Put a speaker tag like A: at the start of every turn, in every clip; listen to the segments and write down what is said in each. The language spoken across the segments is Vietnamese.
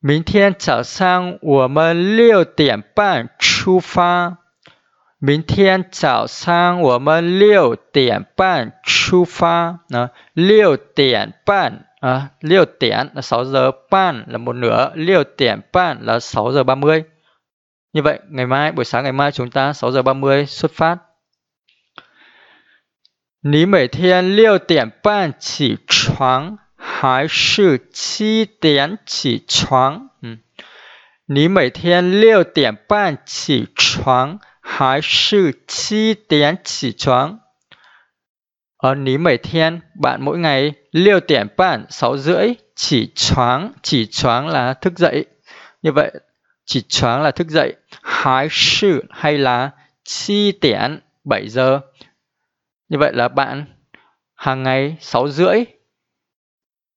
A: 明天早上我们六点半出发。明天早上我们六点半出发. Đó, 6 điểm ban à, 6 điểm là 6 giờ ban là một nửa, 6 điểm ban là 6 giờ 30. Như vậy, ngày mai, buổi sáng ngày mai chúng ta 6 giờ 30 xuất phát. 你每天六点半起床 还是七点起床？嗯，你每天六点半起床还是七点起床。Ở ní mấy thiên, bạn mỗi ngày liêu điểm bạn 6 rưỡi chỉ choáng, chỉ choáng là thức dậy. Như vậy, chỉ choáng là thức dậy. Hái sự hay là chi điểm 7 giờ. Như vậy là bạn hàng ngày 6 rưỡi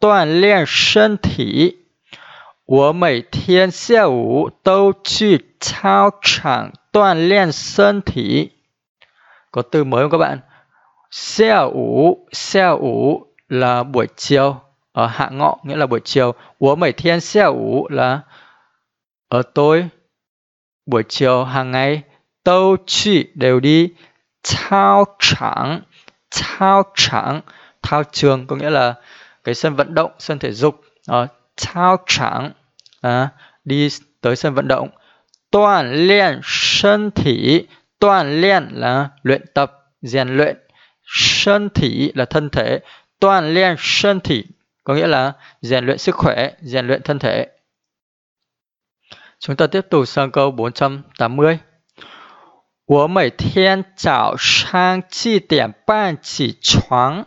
A: 锻炼身体。我每天下午都去操场锻炼身体。Có từ mới không các bạn? Xe ủ, xe ủ là buổi chiều, ở hạ ngọ nghĩa là buổi chiều. Của mấy thiên xe ủ là ở tôi buổi chiều hàng ngày. Tâu chi đều đi thao trảng, thao trảng, thao trường có nghĩa là cái sân vận động, sân thể dục. Ở thao trảng à, đi tới sân vận động. Toàn liên thân thể, toàn liên là luyện tập, rèn luyện. Thân thể là thân thể. Toàn liên thân thể có nghĩa là rèn luyện sức khỏe, rèn luyện thân thể. Chúng ta tiếp tục sang câu 480. 我每天早上七点半起床，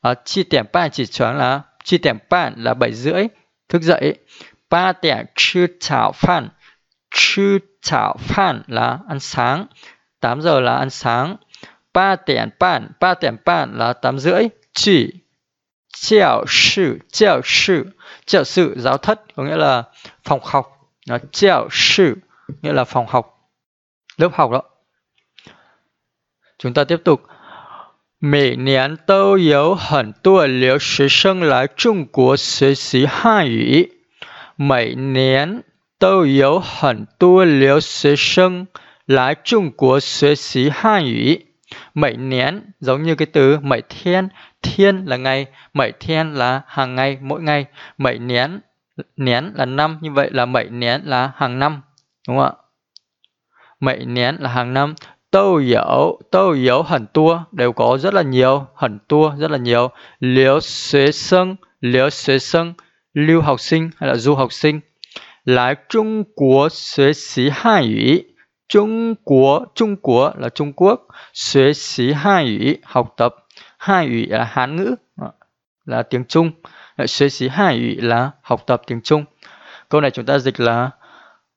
A: à, chi tiệm ba chỉ chuẩn là chi tiệm ba là bảy rưỡi. Thức dậy ba tiệm chư chảo phan. Chư chảo phan là ăn sáng 8 giờ là ăn sáng. Ba tiệm ban ba tiệm ban là 8 rưỡi. Chỉ giáo sư giáo sư giáo sư giáo thất có nghĩa là phòng học. Ờ, Nó giáo sư nghĩa là phòng học lớp học đó. Chúng ta tiếp tục. 每年都有很多留学生来中国学习汉语。每年都有很多留学生 来中国学习汉语 Mấy nén giống như cái từ mấy thiên, thiên là ngày, mấy thiên là hàng ngày, mỗi ngày. Mấy nén, nén là năm, như vậy là mấy nén là hàng năm. Đúng không ạ? Mấy nén là hàng năm. Tâu dẫu, tâu dẫu hẳn tua, đều có rất là nhiều, hẳn tua rất là nhiều. Liễu xế sân, liễu xế sân, lưu học sinh hay là du học sinh. Lái Trung Quốc xế xí hai ngữ Trung Quốc, Trung Quốc là Trung Quốc, Xế xí hai ngữ, học tập Hai ngữ là Hán ngữ, ờ, là tiếng Trung. Xế xí hai ngữ là học tập tiếng Trung. Câu này chúng ta dịch là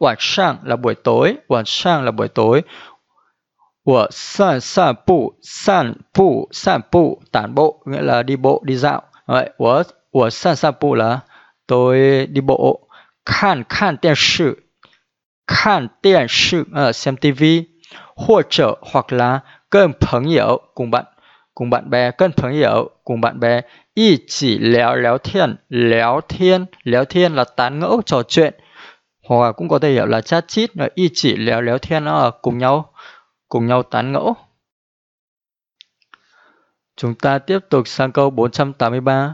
A: 晚上 là buổi tối, 晚上 là buổi tối. 我散散步，散步散步tản bộ nghĩa là đi bộ đi dạo. Vậy, 我我散散步 là tôi đi bộ. 看看电视，看电视 uh, xem tivi, 或者 hoặc là Cơn phấn hiệu cùng bạn cùng bạn bè cơn phấn hiệu cùng bạn bè y chỉ léo léo thiên léo thiên léo thiên là tán ngẫu trò chuyện hoặc cũng có thể hiểu là chat chít và y chỉ léo léo thiên nó cùng nhau cùng nhau tán ngẫu chúng ta tiếp tục sang câu 483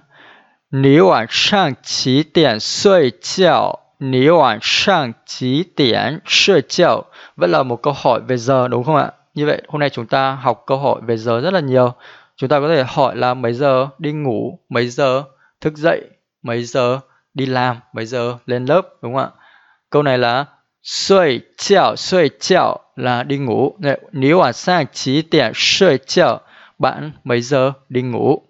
A: Ní wảng sang chí tiễn suy chào Ní wảng sang chí tiễn suy chào Vẫn là một câu hỏi về giờ đúng không ạ? Như vậy hôm nay chúng ta học câu hỏi về giờ rất là nhiều. Chúng ta có thể hỏi là mấy giờ đi ngủ, mấy giờ thức dậy, mấy giờ đi làm, mấy giờ lên lớp đúng không ạ? câu này là suy chào suy chào là đi ngủ. Nếu à sang chỉ điểm suy chào bạn mấy giờ đi ngủ?